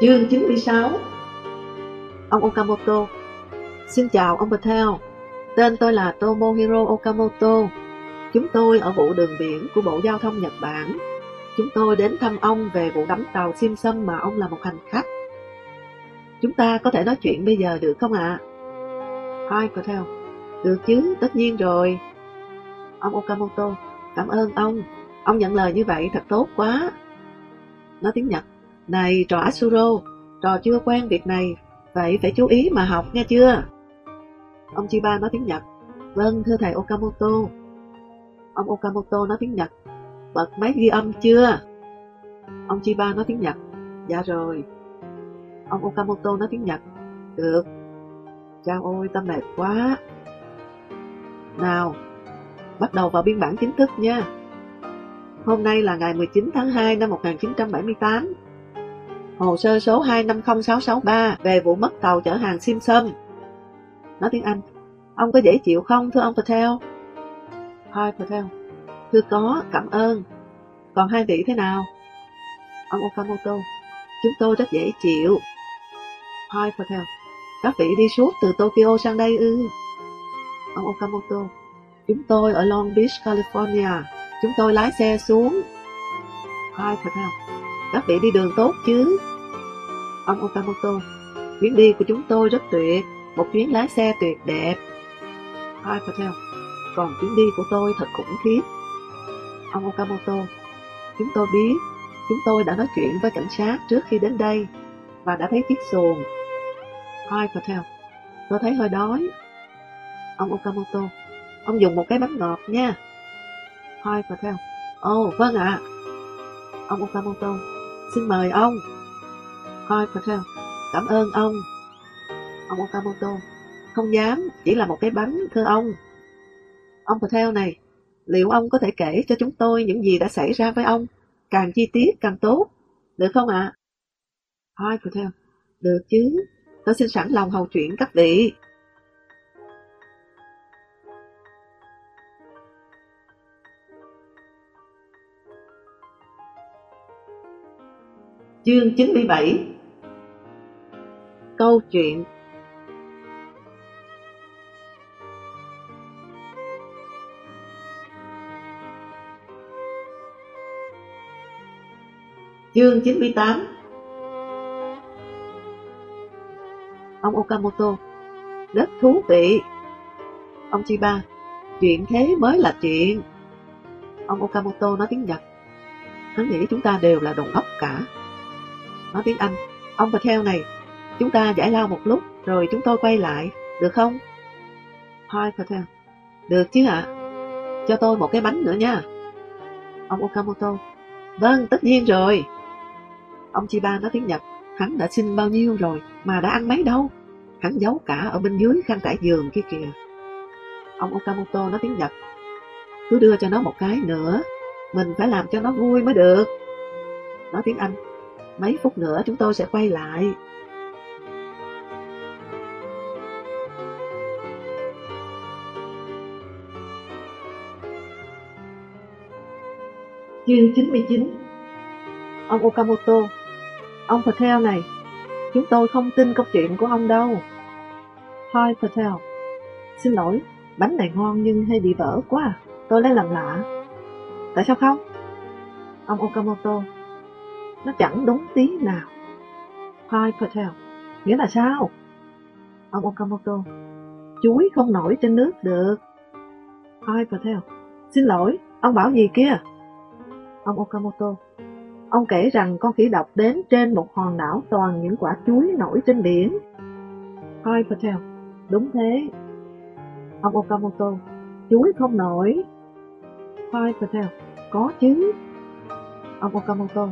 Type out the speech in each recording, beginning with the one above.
Chương 96 Ông Okamoto. Xin chào ông Patel. Tên tôi là Tomohiro Okamoto. Chúng tôi ở vụ đường biển của Bộ Giao thông Nhật Bản. Chúng tôi đến thăm ông về vụ đắm tàu Simpson mà ông là một hành khách. Chúng ta có thể nói chuyện bây giờ được không ạ? À? Hi Patel? Được chứ, tất nhiên rồi. Ông Okamoto Cảm ơn ông. Ông nhận lời như vậy thật tốt quá. Nói tiếng Nhật. Này, trò Asuro, Trò chưa quen việc này Vậy phải chú ý mà học nghe chưa? Ông Chiba nói tiếng Nhật. Vâng thưa thầy Okamoto. Ông Okamoto nói tiếng Nhật. Bật máy ghi âm chưa? Ông Chiba nói tiếng Nhật. Dạ rồi. Ông Okamoto nói tiếng Nhật. Được. Chao ôi, tâm mệt quá. Nào, Bắt đầu vào biên bản chính thức nha. Hôm nay là ngày 19 tháng 2 năm 1978 Hồ sơ số 250663 về vụ mất tàu chở hàng Simpson. Nói tiếng Anh. Ông có dễ chịu không thưa ông Patel? Hi Patel. Thưa có, cảm ơn. Còn hai vị thế nào? Ông Okamoto. Chúng tôi rất dễ chịu. Hi Patel. Các vị đi suốt từ Tokyo sang đây ư? Ông Okamoto. Chúng tôi ở Long Beach, California. Chúng tôi lái xe xuống. Hi Patel. Các vị đi đường tốt chứ? Ông Okamoto Chuyến đi của chúng tôi rất tuyệt Một chuyến lái xe tuyệt đẹp. Hai Patel Còn chuyến đi của tôi thật khủng khiếp. Ông Okamoto Chúng tôi biết Chúng tôi đã nói chuyện với cảnh sát trước khi đến đây Và đã thấy chiếc xuồng. Hai Patel Tôi thấy hơi đói. Ông Okamoto Ông dùng một cái bánh ngọt nha. Hai Patel Ồ oh, vâng ạ. Ông Okamoto Xin mời ông. Hi Patel Cảm ơn ông. Ông Okamoto Không dám, chỉ là một cái bánh thưa ông. Ông Patel này Liệu ông có thể kể cho chúng tôi những gì đã xảy ra với ông? Càng chi tiết càng tốt. Được không ạ? À? Hi Patel Được chứ. Tôi xin sẵn lòng hầu chuyện các vị. Chương 97 Câu chuyện. Chương 98 Ông Okamoto, Rất thú vị. Ông Chiba, Chuyện thế mới là chuyện. Ông Okamoto nói tiếng Nhật. Hắn nghĩ chúng ta đều là đồng ốc cả nói tiếng Anh. Ông Patel này, chúng ta giải lao một lúc, rồi chúng tôi quay lại, được không? Hi Patel, được chứ ạ? Cho tôi một cái bánh nữa nha. Ông Okamoto, vâng, tất nhiên rồi. Ông Chiba nói tiếng Nhật, hắn đã xin bao nhiêu rồi, mà đã ăn mấy đâu. Hắn giấu cả ở bên dưới khăn trải giường kia kìa. Ông Okamoto nói tiếng Nhật, cứ đưa cho nó một cái nữa, mình phải làm cho nó vui mới được. Nói tiếng Anh, Mấy phút nữa chúng tôi sẽ quay lại. Chương 99 Ông Okamoto Ông Patel này Chúng tôi không tin câu chuyện của ông đâu Hi Patel Xin lỗi, bánh này ngon nhưng hay bị vỡ quá Tôi lấy làm lạ Tại sao không? Ông Okamoto nó chẳng đúng tí nào. Hai Patel, nghĩa là sao? Ông Okamoto, chuối không nổi trên nước được. Hai Patel, xin lỗi, ông bảo gì kia? Ông Okamoto, ông kể rằng con khỉ độc đến trên một hòn đảo toàn những quả chuối nổi trên biển. Hai Patel, đúng thế. Ông Okamoto, chuối không nổi. Hai Patel, có chứ. Ông Okamoto,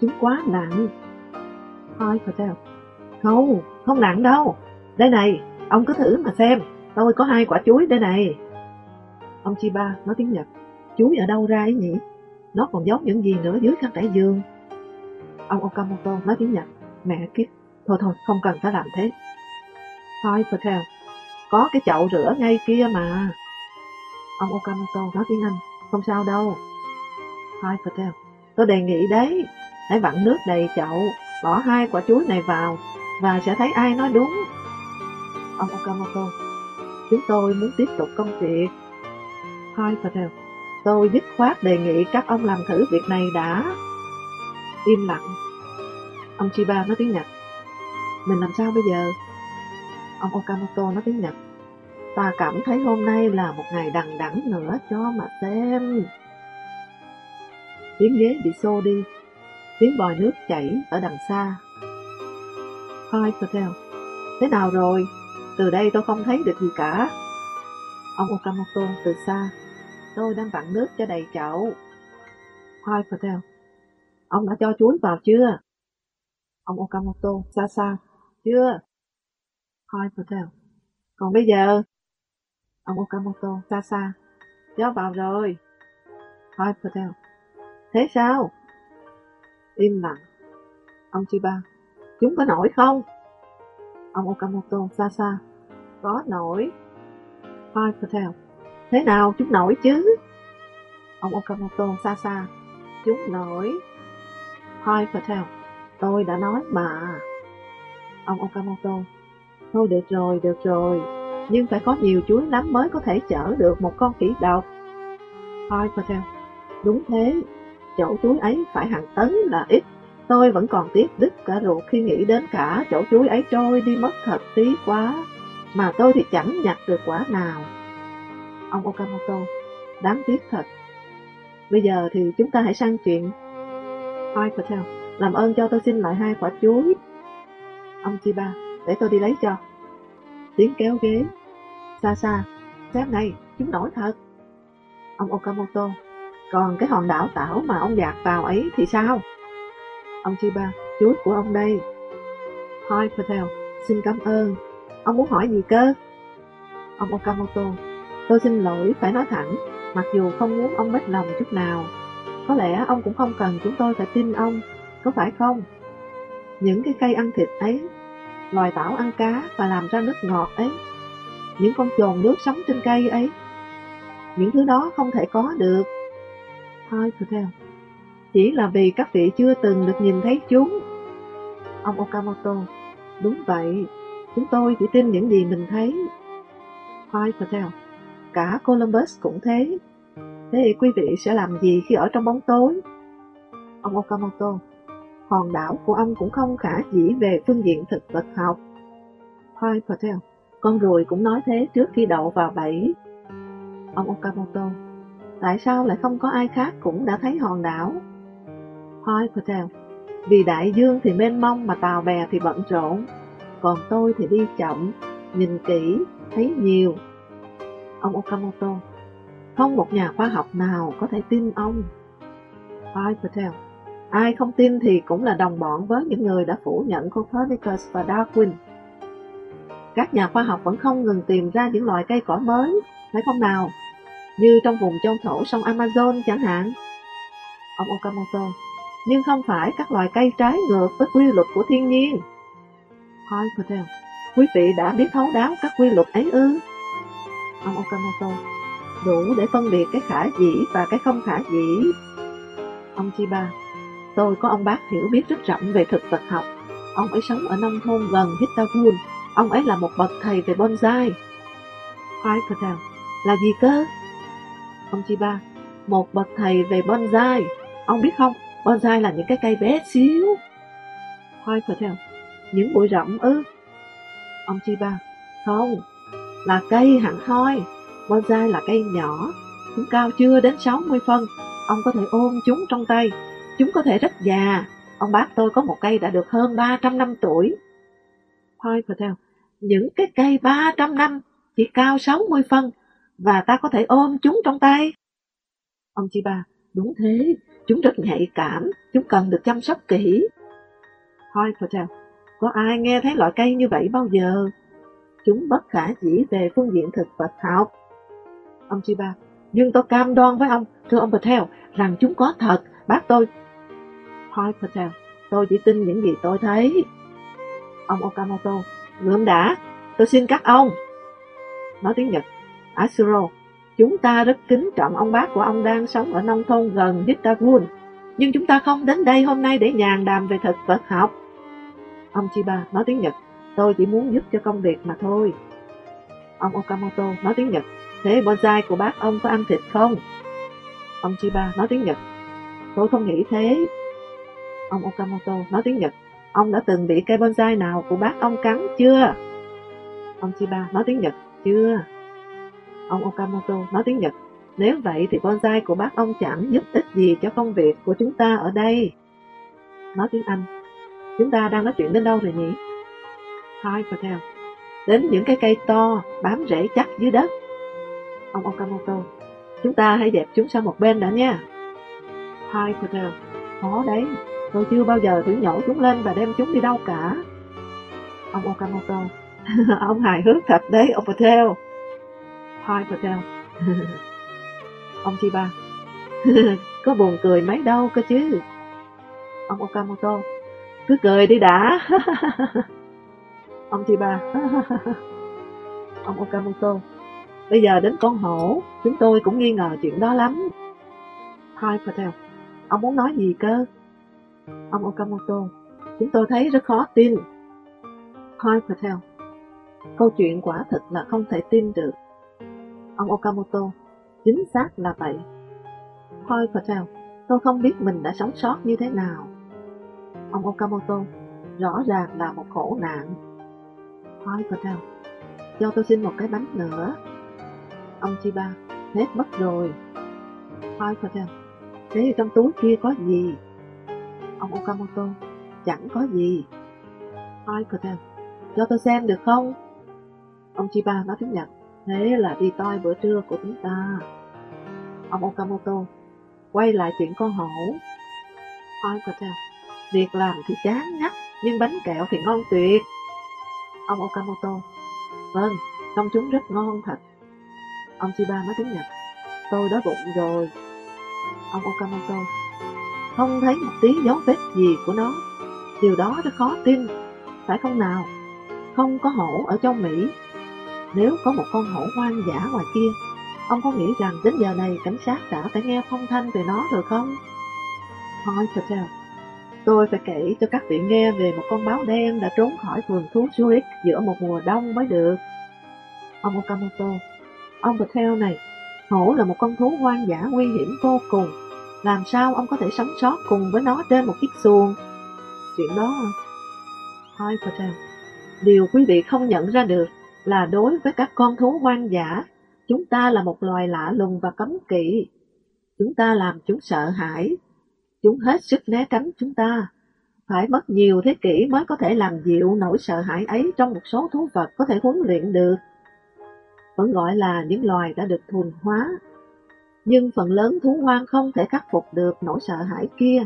chúng quá nặng. Thôi Patel, không, không nặng đâu. Đây này, ông cứ thử mà xem, tôi có hai quả chuối đây này. Ông Chiba nói tiếng Nhật, chuối ở đâu ra ấy nhỉ? Nó còn giống những gì nữa dưới khăn trải giường. Ông Okamoto nói tiếng Nhật, mẹ kiếp, thôi thôi, không cần phải làm thế. Thôi Patel, có cái chậu rửa ngay kia mà. Ông Okamoto nói tiếng Anh, không sao đâu. Thôi Patel, tôi đề nghị đấy, hãy vặn nước đầy chậu, bỏ hai quả chuối này vào và sẽ thấy ai nói đúng. Ông Okamoto, chúng tôi muốn tiếp tục công việc. Thôi Patel, tôi dứt khoát đề nghị các ông làm thử việc này đã. Im lặng. Ông Chiba nói tiếng Nhật. Mình làm sao bây giờ? Ông Okamoto nói tiếng Nhật. Ta cảm thấy hôm nay là một ngày đằng đẵng nữa cho mà xem. Tiếng ghế bị xô đi, tiếng bòi nước chảy ở đằng xa. Hai Patel, thế nào rồi? Từ đây tôi không thấy được gì cả. Ông Okamoto từ xa, tôi đang vặn nước cho đầy chậu. Hai Patel, ông đã cho chuối vào chưa? Ông Okamoto xa xa, chưa? Hai Patel, còn bây giờ? Ông Okamoto xa xa, cho vào rồi. Hai Patel, thế sao? Im lặng. Ông Chiba, chúng có nổi không? Ông Okamoto xa xa, có nổi. Five Patel, thế nào chúng nổi chứ? Ông Okamoto xa xa, chúng nổi. Five Patel, tôi đã nói mà. Ông Okamoto, thôi được rồi, được rồi, nhưng phải có nhiều chuối lắm mới có thể chở được một con khỉ độc. Five Patel, đúng thế, chỗ chuối ấy phải hàng tấn là ít. Tôi vẫn còn tiếc đứt cả ruột khi nghĩ đến cả chỗ chuối ấy trôi đi mất thật tí quá, mà tôi thì chẳng nhặt được quả nào. Ông Okamoto, đáng tiếc thật. Bây giờ thì chúng ta hãy sang chuyện. Hai Patel, làm ơn cho tôi xin lại hai quả chuối. Ông Chiba, để tôi đi lấy cho. Tiếng kéo ghế. Xa xa, xem này, chúng nổi thật. Ông Okamoto, còn cái hòn đảo tảo mà ông dạt vào ấy thì sao? Ông Chiba, chú của ông đây. Hoi Patel, xin cảm ơn. Ông muốn hỏi gì cơ? Ông Okamoto, tôi xin lỗi phải nói thẳng, mặc dù không muốn ông mất lòng chút nào. Có lẽ ông cũng không cần chúng tôi phải tin ông, có phải không? Những cái cây ăn thịt ấy, loài tảo ăn cá và làm ra nước ngọt ấy, những con trồn nước sống trên cây ấy, những thứ đó không thể có được. Thôi, Patel, chỉ là vì các vị chưa từng được nhìn thấy chúng. Ông Okamoto, đúng vậy, chúng tôi chỉ tin những gì mình thấy. Thôi, Patel, cả Columbus cũng thế. Thế quý vị sẽ làm gì khi ở trong bóng tối? Ông Okamoto, hòn đảo của ông cũng không khả dĩ về phương diện thực vật học. Thôi, Patel, con ruồi cũng nói thế trước khi đậu vào bẫy. Ông Okamoto, tại sao lại không có ai khác cũng đã thấy hòn đảo? Hoi Patel, vì đại dương thì mênh mông mà tàu bè thì bận rộn, còn tôi thì đi chậm, nhìn kỹ, thấy nhiều. Ông Okamoto, không một nhà khoa học nào có thể tin ông. Hoi Patel, ai không tin thì cũng là đồng bọn với những người đã phủ nhận Copernicus và Darwin. Các nhà khoa học vẫn không ngừng tìm ra những loài cây cỏ mới, phải không nào? Như trong vùng châu thổ sông Amazon chẳng hạn. Ông Okamoto, nhưng không phải các loài cây trái ngược với quy luật của thiên nhiên. Hỏi Patel, quý vị đã biết thấu đáo các quy luật ấy ư? Ông Okamoto, đủ để phân biệt cái khả dĩ và cái không khả dĩ. Ông Chiba, tôi có ông bác hiểu biết rất rộng về thực vật học. Ông ấy sống ở nông thôn gần Hittagun. Ông ấy là một bậc thầy về bonsai. Hỏi Patel, là gì cơ? Ông Chi Ba, một bậc thầy về bonsai. Ông biết không, Bonsai là những cái cây bé xíu. Hoi Patel, những bụi rậm ư? Ông Chi Ba, không, là cây hẳn hoi. Bonsai là cây nhỏ, chúng cao chưa đến 60 phân. Ông có thể ôm chúng trong tay, chúng có thể rất già. Ông bác tôi có một cây đã được hơn 300 năm tuổi. Hoi Patel, những cái cây 300 năm chỉ cao 60 phân và ta có thể ôm chúng trong tay. Ông Chiba, đúng thế, Chúng rất nhạy cảm, chúng cần được chăm sóc kỹ. Thôi Patel, có ai nghe thấy loại cây như vậy bao giờ? Chúng bất khả dĩ về phương diện thực vật học. Ông Chiba, nhưng tôi cam đoan với ông, thưa ông Patel, rằng chúng có thật, bác tôi. Thôi Patel, tôi chỉ tin những gì tôi thấy. Ông Okamoto, ngưỡng đã, tôi xin các ông. Nói tiếng Nhật, Asuro, Chúng ta rất kính trọng ông bác của ông đang sống ở nông thôn gần Hittagun, nhưng chúng ta không đến đây hôm nay để nhàn đàm về thực vật học. Ông Chiba nói tiếng Nhật, tôi chỉ muốn giúp cho công việc mà thôi. Ông Okamoto nói tiếng Nhật, thế bonsai của bác ông có ăn thịt không? Ông Chiba nói tiếng Nhật, tôi không nghĩ thế. Ông Okamoto nói tiếng Nhật, ông đã từng bị cây bonsai nào của bác ông cắn chưa? Ông Chiba nói tiếng Nhật, chưa. Ông Okamoto nói tiếng Nhật, nếu vậy thì bonsai của bác ông chẳng giúp ích gì cho công việc của chúng ta ở đây. Nói tiếng Anh, chúng ta đang nói chuyện đến đâu rồi nhỉ? Hai Patel, đến những cái cây to, bám rễ chắc dưới đất. Ông Okamoto, chúng ta hãy dẹp chúng sang một bên đã nha. Hai Patel, khó đấy, tôi chưa bao giờ thử nhổ chúng lên và đem chúng đi đâu cả. Ông Okamoto, ông hài hước thật đấy, ông Patel. Hai Patel, ông Chiba, có buồn cười mấy đâu cơ chứ. Ông Okamoto, cứ cười đi đã. ông Chiba, ông Okamoto, bây giờ đến con hổ, chúng tôi cũng nghi ngờ chuyện đó lắm. Hai Patel, ông muốn nói gì cơ? Ông Okamoto, chúng tôi thấy rất khó tin. Hai Patel, câu chuyện quả thực là không thể tin được. Ông Okamoto, chính xác là vậy. Thôi Patel, tôi không biết mình đã sống sót như thế nào. Ông Okamoto, rõ ràng là một khổ nạn. Thôi Patel, cho tôi xin một cái bánh nữa. Ông Chiba, hết mất rồi. Thôi Patel, thế trong túi kia có gì? Ông Okamoto, chẳng có gì. Thôi Patel, cho tôi xem được không? Ông Chiba nói tiếng Nhật, thế là đi toi bữa trưa của chúng ta. Ông Okamoto, quay lại chuyện con hổ. Oi Patel, việc làm thì chán ngắt, nhưng bánh kẹo thì ngon tuyệt. Ông Okamoto, vâng, trong chúng rất ngon thật. Ông Chiba nói tiếng Nhật, tôi đói bụng rồi. Ông Okamoto, không thấy một tí dấu vết gì của nó. Điều đó rất khó tin, phải không nào? Không có hổ ở trong Mỹ. Nếu có một con hổ hoang dã ngoài kia, ông có nghĩ rằng đến giờ này cảnh sát đã phải nghe phong thanh về nó rồi không? Hỏi Patel, tôi phải kể cho các vị nghe về một con báo đen đã trốn khỏi vườn thú Zurich giữa một mùa đông mới được. Ông Okamoto, ông Patel này, hổ là một con thú hoang dã nguy hiểm vô cùng. Làm sao ông có thể sống sót cùng với nó trên một chiếc xuồng? Chuyện đó... À? Hỏi Patel, điều quý vị không nhận ra được là đối với các con thú hoang dã, chúng ta là một loài lạ lùng và cấm kỵ. Chúng ta làm chúng sợ hãi. Chúng hết sức né tránh chúng ta. Phải mất nhiều thế kỷ mới có thể làm dịu nỗi sợ hãi ấy trong một số thú vật có thể huấn luyện được. Vẫn gọi là những loài đã được thuần hóa. Nhưng phần lớn thú hoang không thể khắc phục được nỗi sợ hãi kia.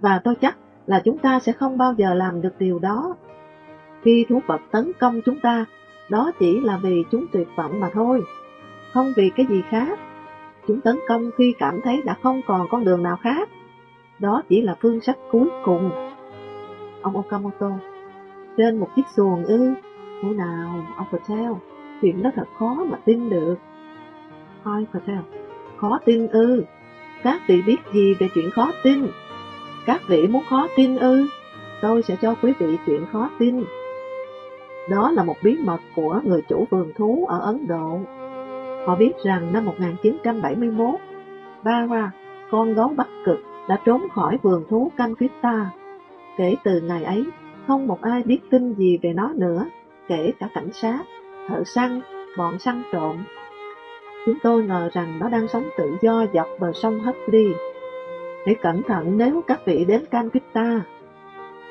Và tôi chắc là chúng ta sẽ không bao giờ làm được điều đó. Khi thú vật tấn công chúng ta, đó chỉ là vì chúng tuyệt vọng mà thôi, không vì cái gì khác. Chúng tấn công khi cảm thấy đã không còn con đường nào khác. Đó chỉ là phương sách cuối cùng. Ông Okamoto, trên một chiếc xuồng ư, thế nào, ông Patel, chuyện đó thật khó mà tin được. Thôi Patel, khó tin ư, các vị biết gì về chuyện khó tin? Các vị muốn khó tin ư, tôi sẽ cho quý vị chuyện khó tin. Đó là một bí mật của người chủ vườn thú ở Ấn Độ. Họ biết rằng năm 1971, Bara, con gấu Bắc Cực, đã trốn khỏi vườn thú Calcutta. Kể từ ngày ấy, không một ai biết tin gì về nó nữa, kể cả cảnh sát, thợ săn, bọn săn trộm. Chúng tôi ngờ rằng nó đang sống tự do dọc bờ sông Hudley. Hãy cẩn thận nếu các vị đến Calcutta.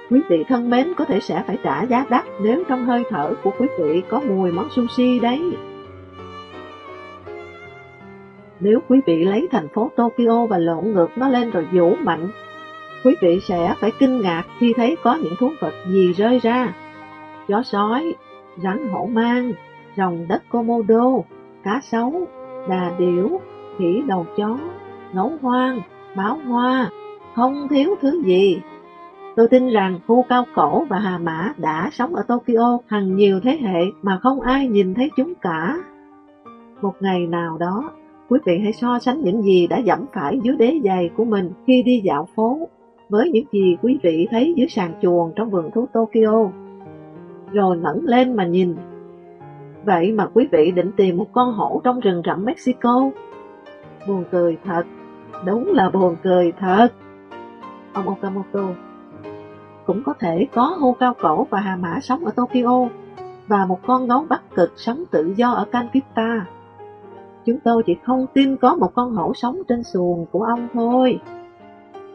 Quý vị thân mến có thể sẽ phải trả giá đắt nếu trong hơi thở của quý vị có mùi món sushi đấy. Nếu quý vị lấy thành phố Tokyo và lộn ngược nó lên rồi vũ mạnh, quý vị sẽ phải kinh ngạc khi thấy có những thú vật gì rơi ra. Chó sói, rắn hổ mang, rồng đất Komodo, cá sấu, đà điểu, khỉ đầu chó, ngấu hoang, báo hoa, không thiếu thứ gì. Tôi tin rằng khu Cao Cổ và Hà Mã đã sống ở Tokyo hàng nhiều thế hệ mà không ai nhìn thấy chúng cả. Một ngày nào đó, quý vị hãy so sánh những gì đã dẫm phải dưới đế giày của mình khi đi dạo phố. với những gì quý vị thấy dưới sàn chuồng trong vườn thú Tokyo, rồi ngẩng lên mà nhìn. Vậy mà quý vị định tìm một con hổ trong rừng rậm Mexico? Buồn cười thật, đúng là buồn cười thật. Ông Okamoto cũng có thể có hô cao cổ và hà mã sống ở Tokyo và một con gấu bắc cực sống tự do ở Calcutta. Chúng tôi chỉ không tin có một con hổ sống trên xuồng của ông thôi.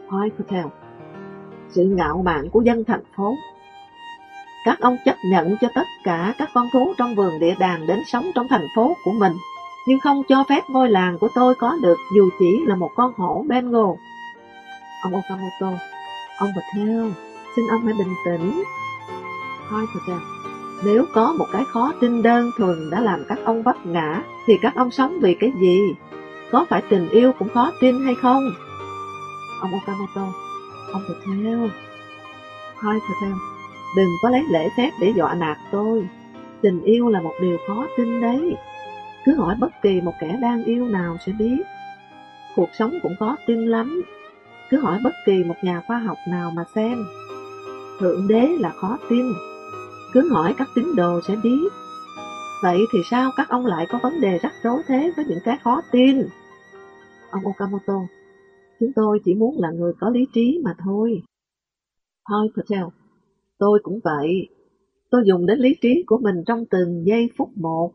Hoi Patel Sự ngạo mạn của dân thành phố Các ông chấp nhận cho tất cả các con thú trong vườn địa đàng đến sống trong thành phố của mình, nhưng không cho phép ngôi làng của tôi có được dù chỉ là một con hổ Bengal. Ông Okamoto, ông Patel, xin ông hãy bình tĩnh. Thôi thật ra, nếu có một cái khó tin đơn thuần đã làm các ông vấp ngã, thì các ông sống vì cái gì? Có phải tình yêu cũng khó tin hay không? Ông Okamoto, ông Patel, Thôi Patel, đừng có lấy lễ phép để dọa nạt tôi. Tình yêu là một điều khó tin đấy. Cứ hỏi bất kỳ một kẻ đang yêu nào sẽ biết. Cuộc sống cũng khó tin lắm. Cứ hỏi bất kỳ một nhà khoa học nào mà xem. Thượng đế là khó tin cứ hỏi các tín đồ sẽ biết. Vậy thì sao các ông lại có vấn đề rắc rối thế với những cái khó tin? Ông Okamoto, chúng tôi chỉ muốn là người có lý trí mà thôi. Thôi Patel, tôi cũng vậy. Tôi dùng đến lý trí của mình trong từng giây phút một.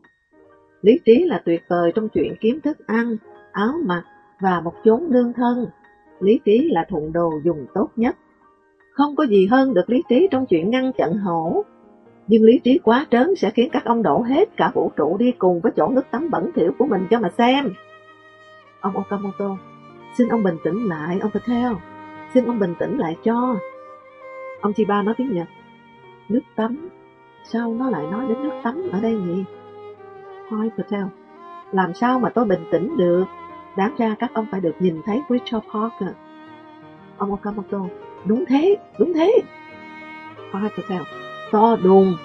Lý trí là tuyệt vời trong chuyện kiếm thức ăn, áo mặc và một chốn nương thân. Lý trí là thuận đồ dùng tốt nhất. Không có gì hơn được lý trí trong chuyện ngăn chặn hổ, nhưng lý trí quá trớn sẽ khiến các ông đổ hết cả vũ trụ đi cùng với chỗ nước tắm bẩn thỉu của mình cho mà xem. Ông Okamoto, xin ông bình tĩnh lại, ông Patel. Xin ông bình tĩnh lại cho. Ông Chiba nói tiếng Nhật. Nước tắm? Sao nó lại nói đến nước tắm ở đây nhỉ? Thôi Patel, làm sao mà tôi bình tĩnh được? Đáng ra các ông phải được nhìn thấy Richard Parker. Ông Okamoto, đúng thế, đúng thế. Thôi Patel, to đùng,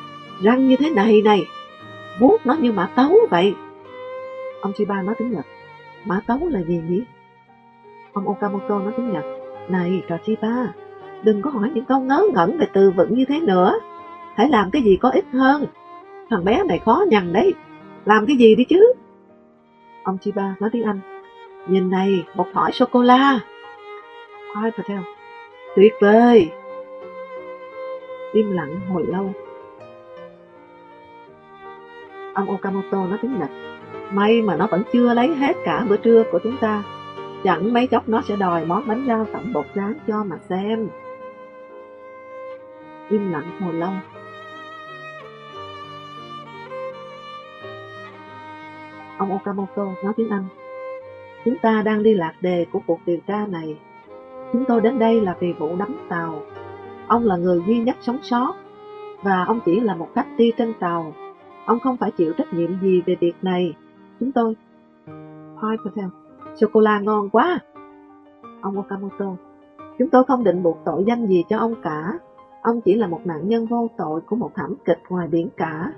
răng như thế này này, vuốt nó như mã tấu vậy. Ông chiba nói tiếng Nhật, mã tấu là gì nhỉ? Ông Okamoto nói tiếng Nhật, này trò chiba, đừng có hỏi những câu ngớ ngẩn về từ vựng như thế nữa. Hãy làm cái gì có ích hơn. Thằng bé này khó nhằn đấy, làm cái gì đi chứ? Ông Chiba nói tiếng Anh, nhìn này, một thỏi sô-cô-la. Ai Patel, tuyệt vời, im lặng hồi lâu. Ông Okamoto nói tiếng Nhật, may mà nó vẫn chưa lấy hết cả bữa trưa của chúng ta. Chẳng mấy chốc nó sẽ đòi món bánh rau tẩm bột rán cho mà xem. Im lặng hồi lâu. Ông Okamoto nói tiếng Anh. Chúng ta đang đi lạc đề của cuộc điều tra này. Chúng tôi đến đây là vì vụ đắm tàu Ông là người duy nhất sống sót, và ông chỉ là một khách đi trên tàu. Ông không phải chịu trách nhiệm gì về việc này. Chúng tôi... Hoi Patel, sô-cô-la ngon quá. Ông Okamoto, chúng tôi không định buộc tội danh gì cho ông cả. Ông chỉ là một nạn nhân vô tội của một thảm kịch ngoài biển cả.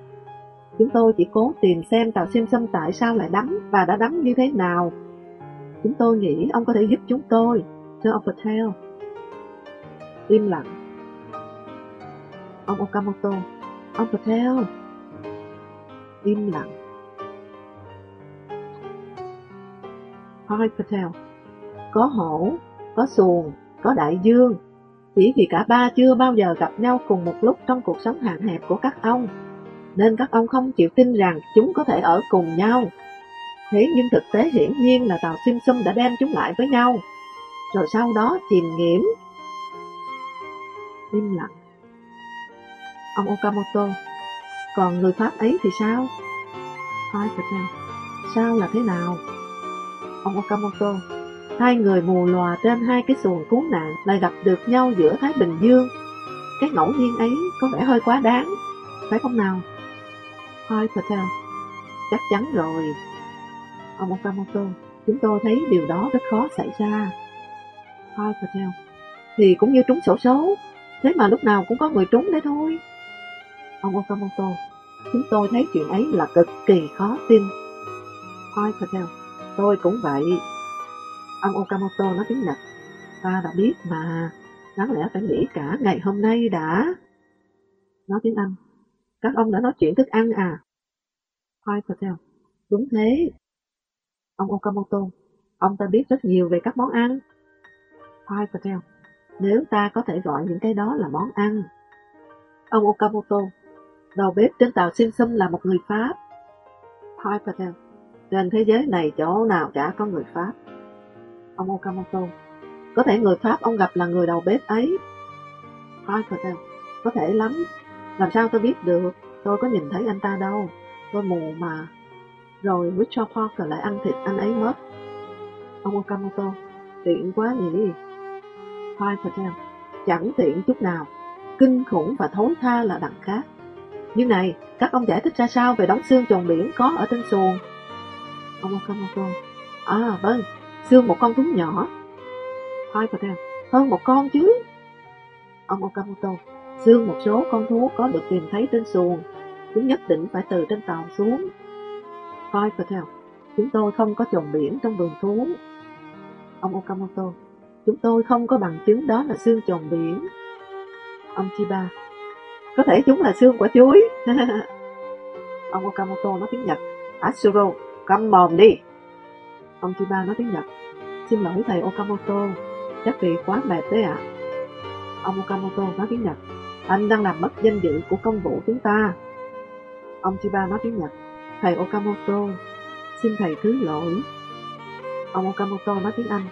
Chúng tôi chỉ cố tìm xem tàu Simpson tại sao lại đắm và đã đắm như thế nào. Chúng tôi nghĩ ông có thể giúp chúng tôi, Tell of a tale Im lặng ông Okamoto, ông Patel. Im lặng. Hoi Patel, có hổ, có xuồng, có đại dương, chỉ vì cả ba chưa bao giờ gặp nhau cùng một lúc trong cuộc sống hạn hẹp của các ông, nên các ông không chịu tin rằng chúng có thể ở cùng nhau. Thế nhưng thực tế hiển nhiên là tàu Simpson đã đem chúng lại với nhau, rồi sau đó chìm nghiễm. Im lặng ông Okamoto. Còn người Pháp ấy thì sao? Hai Patel, sao là thế nào? Ông Okamoto, hai người mù lòa trên hai cái xuồng cứu nạn lại gặp được nhau giữa Thái Bình Dương. Cái ngẫu nhiên ấy có vẻ hơi quá đáng, phải không nào? Hai Patel, chắc chắn rồi. Ông Okamoto, chúng tôi thấy điều đó rất khó xảy ra. Hai Patel, thì cũng như trúng sổ số, thế mà lúc nào cũng có người trúng đấy thôi. Ông Okamoto, chúng tôi thấy chuyện ấy là cực kỳ khó tin. Oi Patel, tôi cũng vậy. Ông Okamoto nói tiếng Nhật, ta đã biết mà, Đáng lẽ phải nghỉ cả ngày hôm nay đã. Nói tiếng Anh. Các ông đã nói chuyện thức ăn à? Hai Patel. Đúng thế. Ông Okamoto, ông ta biết rất nhiều về các món ăn. Fivertel, Patel. Nếu ta có thể gọi những cái đó là món ăn. Ông Okamoto, đầu bếp trên tàu Simpson là một người Pháp. Fivertel, Patel. Trên thế giới này chỗ nào chả có người Pháp. Ông Okamoto, có thể người Pháp ông gặp là người đầu bếp ấy. Fivertel, Patel. Có thể lắm. Làm sao tôi biết được? Tôi có nhìn thấy anh ta đâu. Tôi mù mà. Rồi Richard Parker lại ăn thịt anh ấy mất. Ông Okamoto, tiện quá nhỉ? Hai Patel, chẳng tiện chút nào. Kinh khủng và thối tha là đằng khác. Nhưng này, các ông giải thích ra sao về đóng xương tròn biển có ở trên xuồng? Ông Okamoto, à vâng, xương một con thú nhỏ. Hai Patel, hơn một con chứ. Ông Okamoto, xương một số con thú có được tìm thấy trên xuồng, chúng nhất định phải từ trên tàu xuống. Hai Patel, chúng tôi không có trồng biển trong vườn thú. Ông Okamoto, chúng tôi không có bằng chứng đó là xương tròn biển. Ông Chiba, có thể chúng là xương quả chuối. ông Okamoto nói tiếng Nhật, Asuro, câm mồm đi. Ông Chiba nói tiếng Nhật, xin lỗi thầy Okamoto, chắc vì quá mệt đấy ạ. À. Ông Okamoto nói tiếng Nhật, anh đang làm mất danh dự của công vụ chúng ta. Ông Chiba nói tiếng Nhật, thầy Okamoto, xin thầy thứ lỗi. Ông Okamoto nói tiếng Anh,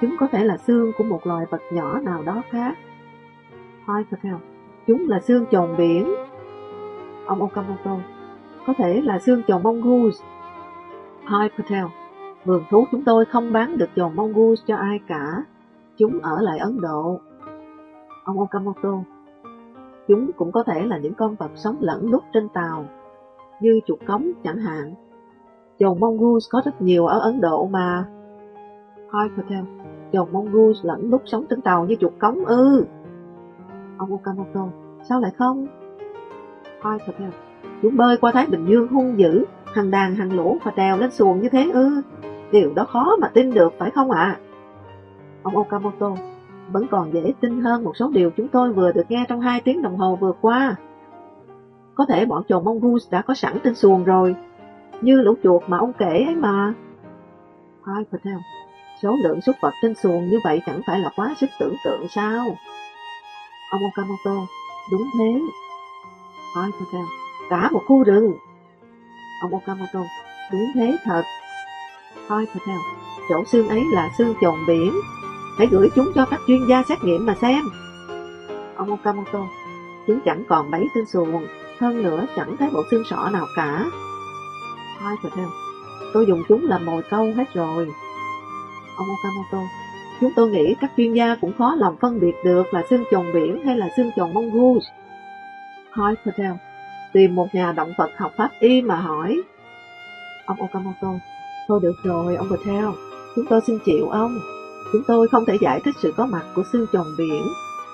chúng có thể là xương của một loài vật nhỏ nào đó khác. Hai Patel, chúng là xương trồn biển. Ông Okamoto, có thể là xương trồn mongoose. Hai Patel, vườn thú chúng tôi không bán được trồn mongoose cho ai cả. Chúng ở lại Ấn Độ. Ông Okamoto, chúng cũng có thể là những con vật sống lẫn lút trên tàu, như chuột cống chẳng hạn. Trồn mongoose có rất nhiều ở Ấn Độ mà. Hai theo trồn mongoose lẫn lúc sống trên tàu như chuột cống ư. Ông Okamoto, sao lại không? Hai theo chúng bơi qua Thái Bình Dương hung dữ, hàng đàn hàng lũ và trèo lên xuồng như thế ư. Điều đó khó mà tin được phải không ạ? À? Ông Okamoto, vẫn còn dễ tin hơn một số điều chúng tôi vừa được nghe trong hai tiếng đồng hồ vừa qua. Có thể bọn chồn mongoose đã có sẵn trên xuồng rồi, như lũ chuột mà ông kể ấy mà. Hai Patel, số lượng súc vật trên xuồng như vậy chẳng phải là quá sức tưởng tượng sao? Ông Okamoto, đúng thế. Hai Patel, cả một khu rừng. Ông Okamoto, đúng thế thật. Hai Patel, chỗ xương ấy là xương trồn biển. Hãy gửi chúng cho các chuyên gia xét nghiệm mà xem. Ông Okamoto, chúng chẳng còn bấy trên xuồng, hơn nữa chẳng thấy bộ xương sọ nào cả. Hai Patel, tôi dùng chúng làm mồi câu hết rồi. Ông Okamoto, chúng tôi nghĩ các chuyên gia cũng khó lòng phân biệt được là xương trồn biển hay là xương trồn gu. Hỏi Patel, tìm một nhà động vật học pháp y mà hỏi. Ông Okamoto, thôi được rồi, ông Patel, chúng tôi xin chịu ông. Chúng tôi không thể giải thích sự có mặt của xương trồn biển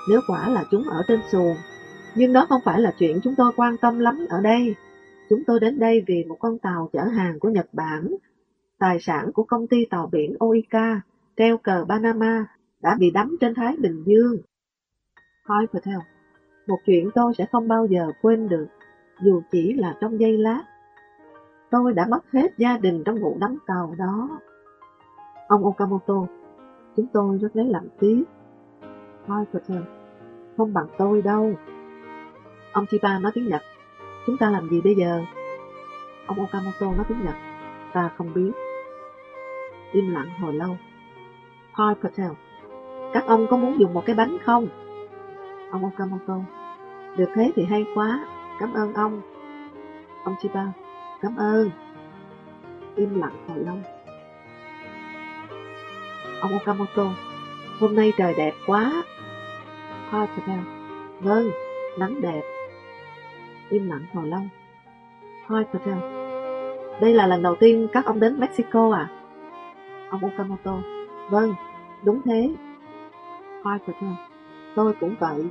nếu quả là chúng ở trên xuồng. Nhưng đó không phải là chuyện chúng tôi quan tâm lắm ở đây. Chúng tôi đến đây vì một con tàu chở hàng của Nhật Bản. Tài sản của công ty tàu biển Oika, treo cờ Panama, đã bị đắm trên Thái Bình Dương. Hỏi Patel, một chuyện tôi sẽ không bao giờ quên được, dù chỉ là trong giây lát. Tôi đã mất hết gia đình trong vụ đắm tàu đó. Ông Okamoto, chúng tôi rất lấy làm tiếc. Hỏi Patel, không bằng tôi đâu. Ông Chiba nói tiếng Nhật, chúng ta làm gì bây giờ? Ông Okamoto nói tiếng Nhật, ta không biết. Im lặng hồi lâu. Paul Patel, các ông có muốn dùng một cái bánh không? Ông Okamoto, được thế thì hay quá, cảm ơn ông. Ông Chiba, cảm ơn. Im lặng hồi lâu. Ông Okamoto, hôm nay trời đẹp quá. Paul Patel, vâng, nắng đẹp. Im lặng hồi lâu. Paul Patel, đây là lần đầu tiên các ông đến Mexico à? Ông Okamoto, vâng, đúng thế. Paul Patel, tôi cũng vậy.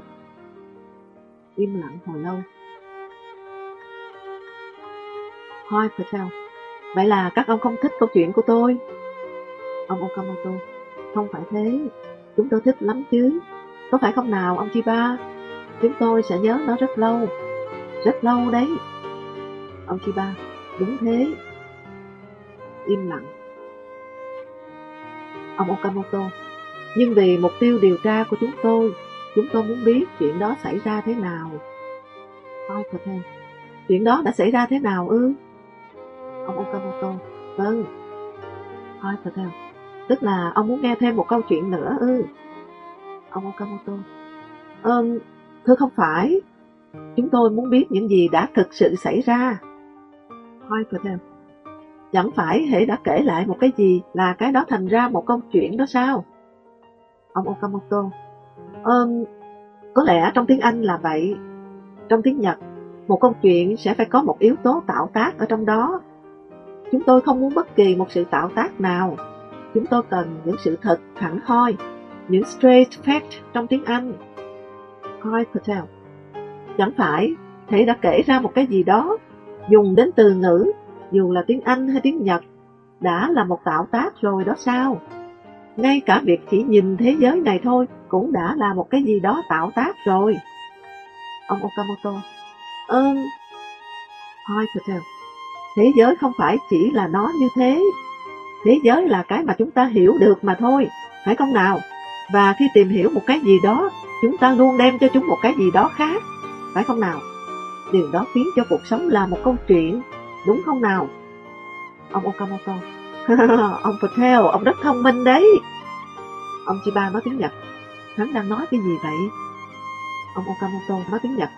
Im lặng hồi lâu. Paul Patel, vậy là các ông không thích câu chuyện của tôi? Ông Okamoto, không phải thế, chúng tôi thích lắm chứ. Có phải không nào ông Chiba? Chúng tôi sẽ nhớ nó rất lâu. Rất lâu đấy. Ông Chiba, đúng thế. Im lặng. Ông Okamoto, nhưng vì mục tiêu điều tra của chúng tôi, chúng tôi muốn biết chuyện đó xảy ra thế nào. Ôi, hay, chuyện đó đã xảy ra thế nào ư? Ông Okamoto, vâng. Ôi, hay, tức là ông muốn nghe thêm một câu chuyện nữa ư? Ông Okamoto, ừm, thưa không phải. Chúng tôi muốn biết những gì đã thực sự xảy ra. Ôi, hay, chẳng phải hệ đã kể lại một cái gì là cái đó thành ra một câu chuyện đó sao? Ông Okamoto, ừm, có lẽ trong tiếng Anh là vậy. Trong tiếng Nhật, một câu chuyện sẽ phải có một yếu tố tạo tác ở trong đó. Chúng tôi không muốn bất kỳ một sự tạo tác nào. Chúng tôi cần những sự thật thẳng thoi, những straight fact trong tiếng Anh. Hoi Patel, chẳng phải thể đã kể ra một cái gì đó, dùng đến từ ngữ, dù là tiếng Anh hay tiếng Nhật, đã là một tạo tác rồi đó sao? Ngay cả việc chỉ nhìn thế giới này thôi cũng đã là một cái gì đó tạo tác rồi. Ông Okamoto, ơn, um, Hoi Patel, thế giới không phải chỉ là nó như thế. Thế giới là cái mà chúng ta hiểu được mà thôi, phải không nào? Và khi tìm hiểu một cái gì đó, chúng ta luôn đem cho chúng một cái gì đó khác, phải không nào? Điều đó khiến cho cuộc sống là một câu chuyện, đúng không nào? Ông Okamoto, ông Phật Patel, ông rất thông minh đấy. Ông Chiba nói tiếng Nhật, hắn đang nói cái gì vậy? Ông Okamoto nói tiếng Nhật,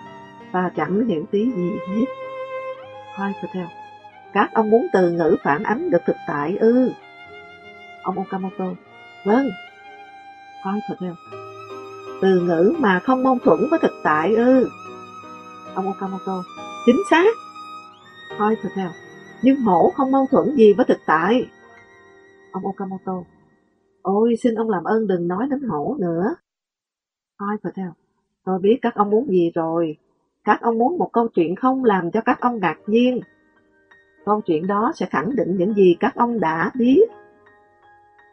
và chẳng hiểu tí gì hết. Hoi Patel, các ông muốn từ ngữ phản ánh được thực tại ư? Ông Okamoto, vâng. Hoi Patel, từ ngữ mà không mâu thuẫn với thực tại ư? Ông Okamoto, chính xác. Coi thật nào, nhưng hổ không mâu thuẫn gì với thực tại. Ông Okamoto, ôi xin ông làm ơn đừng nói đến hổ nữa. Coi thật nào, tôi biết các ông muốn gì rồi. Các ông muốn một câu chuyện không làm cho các ông ngạc nhiên. Câu chuyện đó sẽ khẳng định những gì các ông đã biết.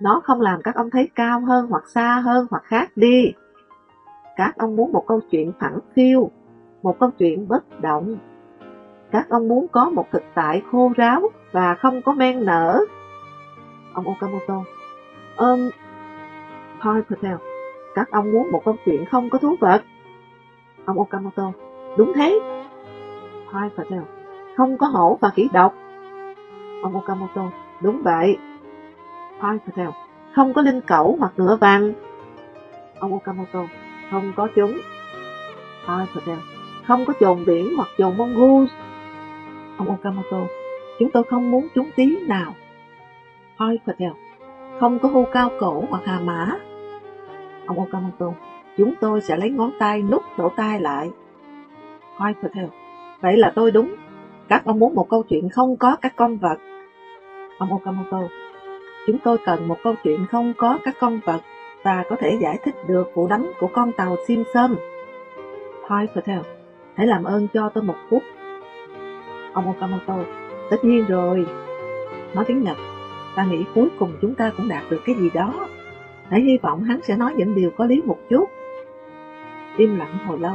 Nó không làm các ông thấy cao hơn hoặc xa hơn hoặc khác đi. Các ông muốn một câu chuyện phẳng phiêu, một câu chuyện bất động. Các ông muốn có một thực tại khô ráo và không có men nở. Ông Okamoto, ôm Thôi Patel, các ông muốn một câu chuyện không có thú vật. Ông Okamoto, đúng thế. Thôi Patel, không có hổ và khỉ độc. Ông Okamoto, đúng vậy. Thôi Patel, không có linh cẩu hoặc ngựa vàng. Ông Okamoto, không có chúng. Thôi Patel, không có chồn biển hoặc chồn mongoose. Ông Okamoto, chúng tôi không muốn chúng tí nào. Thôi Patel, không có hưu cao cổ hoặc hà mã. Ông Okamoto, chúng tôi sẽ lấy ngón tay nút lỗ tai lại. Thôi Patel, vậy là tôi đúng. Các ông muốn một câu chuyện không có các con vật. Ông Okamoto, chúng tôi cần một câu chuyện không có các con vật và có thể giải thích được vụ đánh của con tàu Simpson. Thôi Patel, hãy làm ơn cho tôi một phút. Ông Okamoto, tất nhiên rồi. Nói tiếng Nhật, ta nghĩ cuối cùng chúng ta cũng đạt được cái gì đó. Hãy hy vọng hắn sẽ nói những điều có lý một chút. Im lặng hồi lâu,